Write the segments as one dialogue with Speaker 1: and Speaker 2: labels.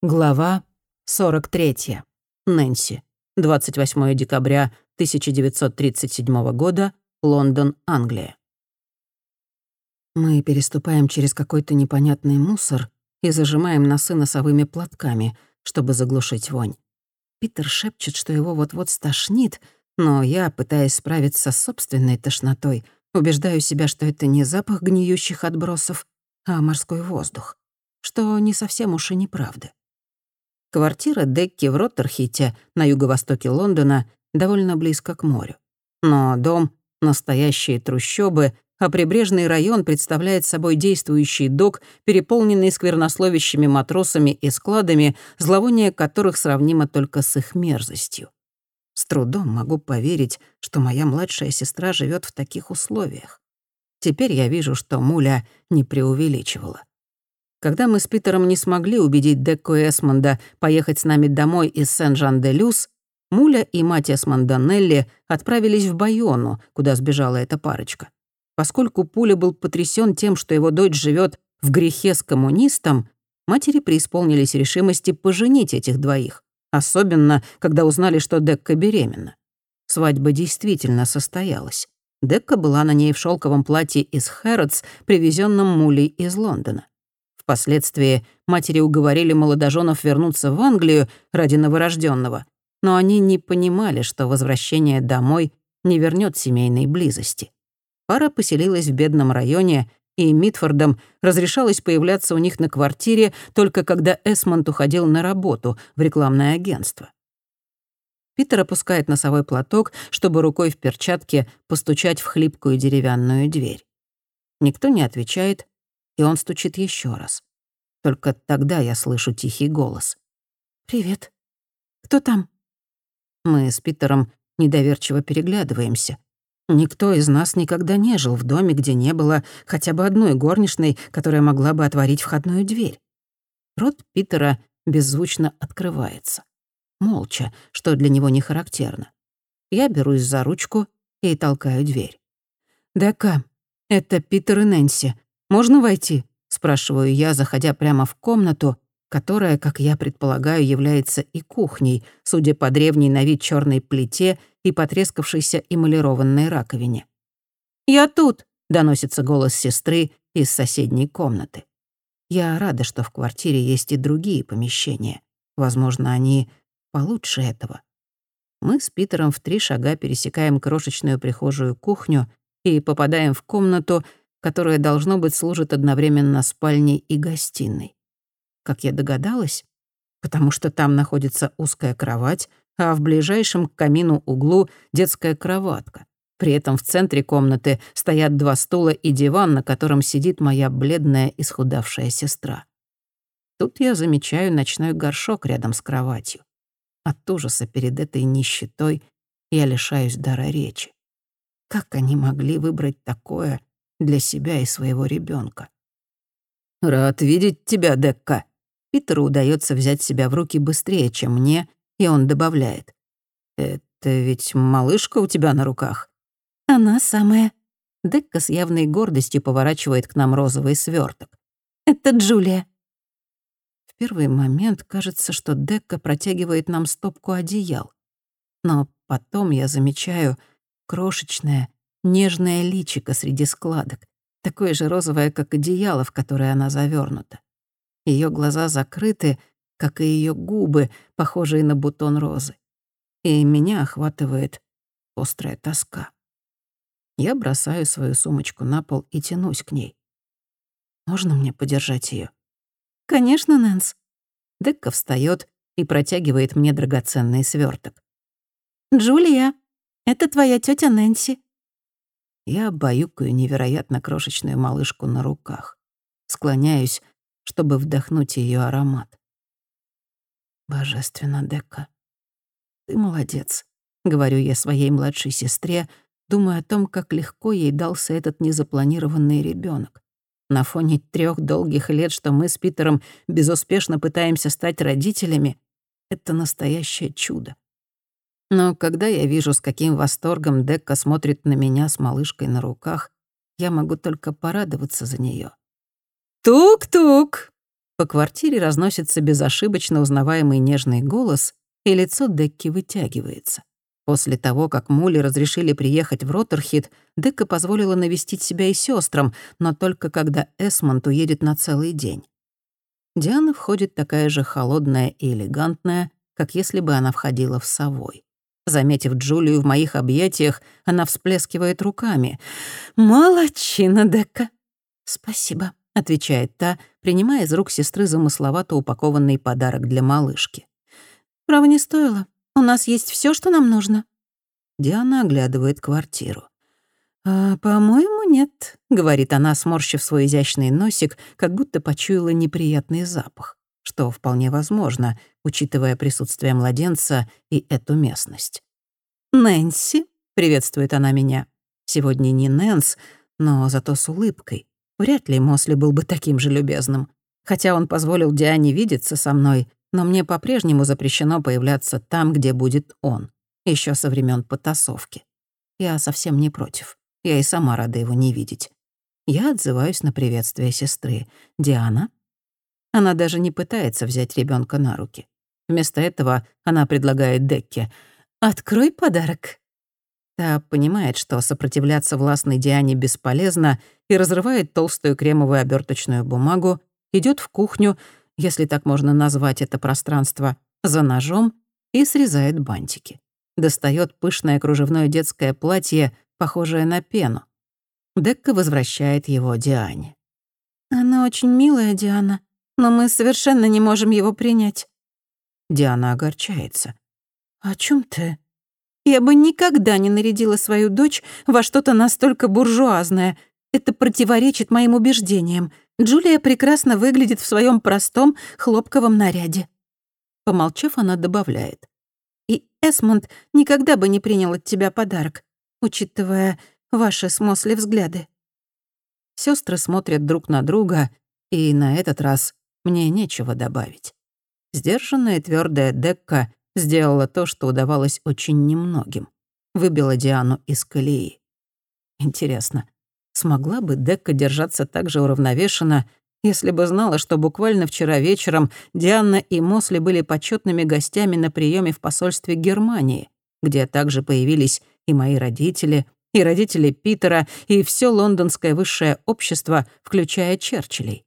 Speaker 1: Глава 43. Нэнси. 28 декабря 1937 года. Лондон, Англия. Мы переступаем через какой-то непонятный мусор и зажимаем носы носовыми платками, чтобы заглушить вонь. Питер шепчет, что его вот-вот стошнит, но я, пытаясь справиться с собственной тошнотой, убеждаю себя, что это не запах гниющих отбросов, а морской воздух, что не совсем уж и неправда. Квартира Декки в Роттерхите на юго-востоке Лондона довольно близко к морю. Но дом — настоящие трущобы, а прибрежный район представляет собой действующий док, переполненный сквернословящими матросами и складами, зловоние которых сравнимо только с их мерзостью. С трудом могу поверить, что моя младшая сестра живет в таких условиях. Теперь я вижу, что Муля не преувеличивала. Когда мы с Питером не смогли убедить Декко Эсмонда поехать с нами домой из Сен-Жан-де-Люс, Муля и мать Эсмонда Нелли отправились в Байону, куда сбежала эта парочка. Поскольку Пуля был потрясен тем, что его дочь живет в грехе с коммунистом, матери преисполнились решимости поженить этих двоих, особенно когда узнали, что Декка беременна. Свадьба действительно состоялась. Декка была на ней в шелковом платье из Хэрротс, привезенном Мулей из Лондона. Впоследствии матери уговорили молодоженов вернуться в Англию ради новорожденного, но они не понимали, что возвращение домой не вернет семейной близости. Пара поселилась в бедном районе, и Митфордам разрешалось появляться у них на квартире только когда Эсмонд уходил на работу в рекламное агентство. Питер опускает носовой платок, чтобы рукой в перчатке постучать в хлипкую деревянную дверь. Никто не отвечает, и он стучит еще раз. Только тогда я слышу тихий голос. «Привет. Кто там?» Мы с Питером недоверчиво переглядываемся. Никто из нас никогда не жил в доме, где не было хотя бы одной горничной, которая могла бы отворить входную дверь. Рот Питера беззвучно открывается. Молча, что для него не характерно. Я берусь за ручку и толкаю дверь. «Дека, это Питер и Нэнси. «Можно войти?» — спрашиваю я, заходя прямо в комнату, которая, как я предполагаю, является и кухней, судя по древней на вид черной плите и потрескавшейся эмалированной раковине. «Я тут!» — доносится голос сестры из соседней комнаты. Я рада, что в квартире есть и другие помещения. Возможно, они получше этого. Мы с Питером в три шага пересекаем крошечную прихожую кухню и попадаем в комнату, которое, должно быть, служит одновременно спальней и гостиной. Как я догадалась, потому что там находится узкая кровать, а в ближайшем к камину углу детская кроватка. При этом в центре комнаты стоят два стула и диван, на котором сидит моя бледная исхудавшая сестра. Тут я замечаю ночной горшок рядом с кроватью. От ужаса перед этой нищетой я лишаюсь дара речи. Как они могли выбрать такое для себя и своего ребенка. «Рад видеть тебя, Декка». Питеру удается взять себя в руки быстрее, чем мне, и он добавляет. «Это ведь малышка у тебя на руках?» «Она самая». Декка с явной гордостью поворачивает к нам розовый сверток. «Это Джулия». В первый момент кажется, что Декка протягивает нам стопку одеял. Но потом я замечаю крошечное, нежное личико среди складок, такое же розовое, как одеяло, в которое она завернута. Ее глаза закрыты, как и ее губы, похожие на бутон розы. И меня охватывает острая тоска. Я бросаю свою сумочку на пол и тянусь к ней. Можно мне подержать ее? Конечно, Нэнс. Декка встает и протягивает мне драгоценный сверток. Джулия, это твоя тетя Нэнси. Я баюкаю невероятно крошечную малышку на руках. Склоняюсь, чтобы вдохнуть ее аромат. «Божественно, Дека. Ты молодец», — говорю я своей младшей сестре, думая о том, как легко ей дался этот незапланированный ребенок. На фоне трех долгих лет, что мы с Питером безуспешно пытаемся стать родителями, это настоящее чудо. Но когда я вижу, с каким восторгом Декка смотрит на меня с малышкой на руках, я могу только порадоваться за нее. «Тук-тук!» По квартире разносится безошибочно узнаваемый нежный голос, и лицо Декки вытягивается. После того, как Мули разрешили приехать в Роттерхит, Декка позволила навестить себя и сестрам, но только когда Эсмонд уедет на целый день. Диана входит такая же холодная и элегантная, как если бы она входила в совой. Заметив Джулию в моих объятиях, она всплескивает руками. «Молодчина, Декка!» «Спасибо», — отвечает та, принимая из рук сестры замысловато упакованный подарок для малышки. «Право не стоило. У нас есть все, что нам нужно». Диана оглядывает квартиру. «А, по-моему, нет», — говорит она, сморщив свой изящный носик, как будто почуяла неприятный запах, что вполне возможно, учитывая присутствие младенца и эту местность. «Нэнси», — приветствует она меня. Сегодня не Нэнс, но зато с улыбкой. Вряд ли Мосли был бы таким же любезным. Хотя он позволил Диане видеться со мной, но мне по-прежнему запрещено появляться там, где будет он. Еще со времен потасовки. Я совсем не против. Я и сама рада его не видеть. Я отзываюсь на приветствие сестры. «Диана?» Она даже не пытается взять ребенка на руки. Вместо этого она предлагает Декке «Открой подарок». Та понимает, что сопротивляться властной Диане бесполезно, и разрывает толстую кремовую оберточную бумагу, идет в кухню, если так можно назвать это пространство, за ножом и срезает бантики. Достает пышное кружевное детское платье, похожее на пену. Декка возвращает его Диане. «Она очень милая, Диана, но мы совершенно не можем его принять». Диана огорчается. «О чем ты?» Я бы никогда не нарядила свою дочь во что-то настолько буржуазное. Это противоречит моим убеждениям. Джулия прекрасно выглядит в своем простом хлопковом наряде». Помолчав, она добавляет. «И Эсмонд никогда бы не принял от тебя подарок, учитывая ваши смосли взгляды». Сестры смотрят друг на друга, и на этот раз мне нечего добавить. Сдержанная твердая Декка сделала то, что удавалось очень немногим. Выбила Диану из колеи. Интересно, смогла бы Декка держаться так же уравновешенно, если бы знала, что буквально вчера вечером Диана и Мосли были почетными гостями на приеме в посольстве Германии, где также появились и мои родители, и родители Питера, и все лондонское высшее общество, включая Черчиллей.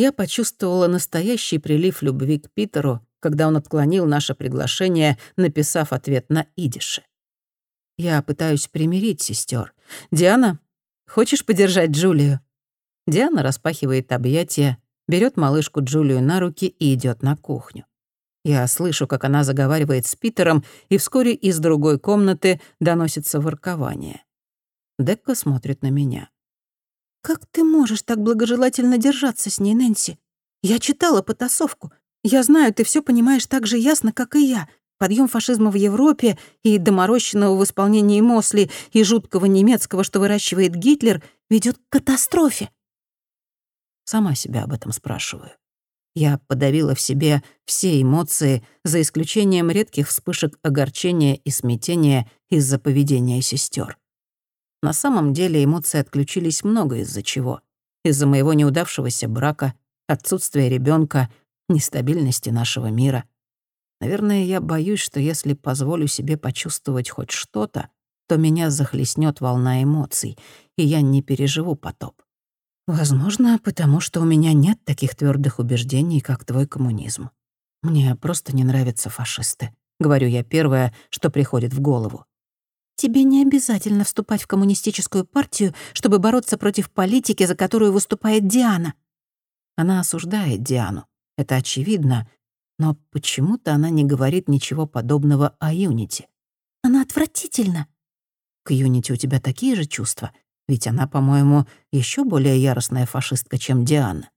Speaker 1: Я почувствовала настоящий прилив любви к Питеру когда он отклонил наше приглашение, написав ответ на идише. Я пытаюсь примирить сестер. «Диана, хочешь подержать Джулию?» Диана распахивает объятия, берет малышку Джулию на руки и идет на кухню. Я слышу, как она заговаривает с Питером, и вскоре из другой комнаты доносится воркование. Декка смотрит на меня. «Как ты можешь так благожелательно держаться с ней, Нэнси? Я читала потасовку. Я знаю, ты все понимаешь так же ясно, как и я. Подъем фашизма в Европе и доморощенного в исполнении Мосли и жуткого немецкого, что выращивает Гитлер, ведет к катастрофе. Сама себя об этом спрашиваю. Я подавила в себе все эмоции, за исключением редких вспышек огорчения и смятения из-за поведения сестер. На самом деле эмоции отключились много из-за чего. Из-за моего неудавшегося брака, отсутствия ребенка, нестабильности нашего мира. Наверное, я боюсь, что если позволю себе почувствовать хоть что-то, то меня захлестнет волна эмоций, и я не переживу потоп. Возможно, потому что у меня нет таких твердых убеждений, как твой коммунизм. Мне просто не нравятся фашисты. Говорю я первое, что приходит в голову. Тебе не обязательно вступать в коммунистическую партию, чтобы бороться против политики, за которую выступает Диана. Она осуждает Диану. Это очевидно, но почему-то она не говорит ничего подобного о Юнити. Она отвратительна. К Юнити у тебя такие же чувства, ведь она, по-моему, еще более яростная фашистка, чем Диана.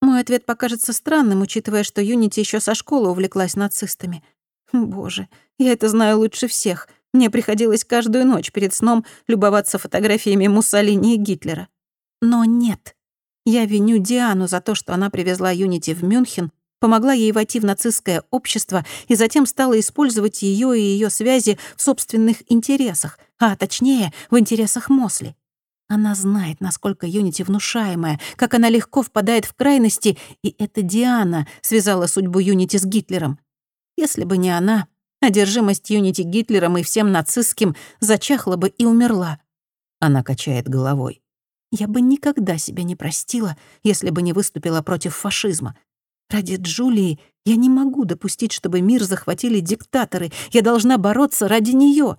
Speaker 1: Мой ответ покажется странным, учитывая, что Юнити еще со школы увлеклась нацистами. Боже, я это знаю лучше всех. Мне приходилось каждую ночь перед сном любоваться фотографиями Муссолини и Гитлера. Но нет. Я виню Диану за то, что она привезла Юнити в Мюнхен, помогла ей войти в нацистское общество и затем стала использовать ее и ее связи в собственных интересах, а точнее, в интересах Мосли. Она знает, насколько Юнити внушаемая, как она легко впадает в крайности, и это Диана связала судьбу Юнити с Гитлером. Если бы не она, одержимость Юнити Гитлером и всем нацистским зачахла бы и умерла. Она качает головой. Я бы никогда себя не простила, если бы не выступила против фашизма. Ради Джулии я не могу допустить, чтобы мир захватили диктаторы. Я должна бороться ради нее.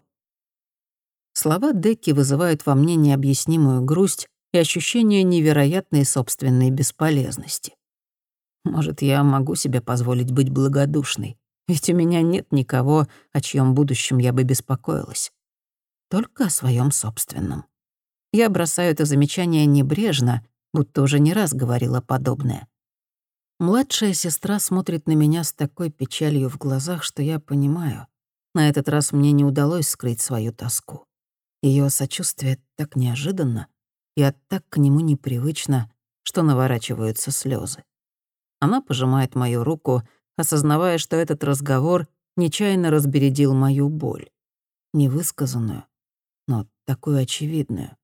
Speaker 1: Слова Декки вызывают во мне необъяснимую грусть и ощущение невероятной собственной бесполезности. Может, я могу себе позволить быть благодушной, ведь у меня нет никого, о чьем будущем я бы беспокоилась. Только о своем собственном. Я бросаю это замечание небрежно, будто уже не раз говорила подобное. Младшая сестра смотрит на меня с такой печалью в глазах, что я понимаю. На этот раз мне не удалось скрыть свою тоску. Ее сочувствие так неожиданно, я так к нему непривычно, что наворачиваются слезы. Она пожимает мою руку, осознавая, что этот разговор нечаянно разбередил мою боль. Невысказанную, но такую очевидную.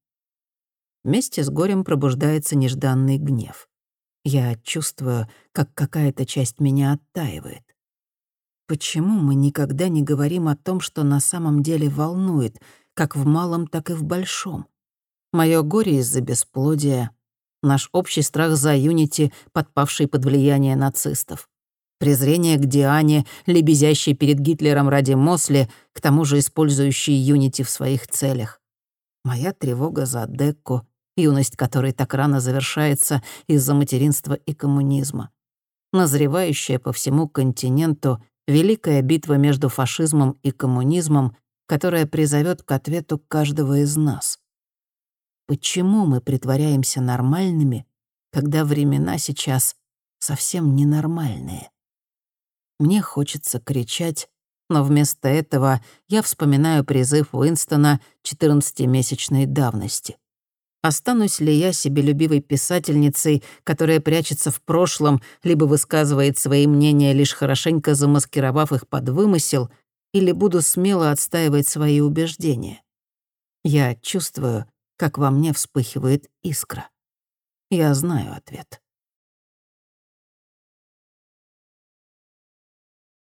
Speaker 1: Вместе с горем пробуждается нежданный гнев. Я чувствую, как какая-то часть меня оттаивает. Почему мы никогда не говорим о том, что на самом деле волнует, как в малом, так и в большом? Моё горе из-за бесплодия, наш общий страх за Юнити, подпавший под влияние нацистов, презрение к Диане, лебезящей перед Гитлером ради Мосли, к тому же использующей Юнити в своих целях, моя тревога за Декку, юность которой так рано завершается из-за материнства и коммунизма. Назревающая по всему континенту великая битва между фашизмом и коммунизмом, которая призовет к ответу каждого из нас. Почему мы притворяемся нормальными, когда времена сейчас совсем ненормальные? Мне хочется кричать, но вместо этого я вспоминаю призыв Уинстона 14-месячной давности — Останусь ли я себелюбивой писательницей, которая прячется в прошлом, либо высказывает свои мнения, лишь хорошенько замаскировав их под вымысел, или буду смело отстаивать свои убеждения? Я чувствую, как во мне вспыхивает искра. Я знаю ответ.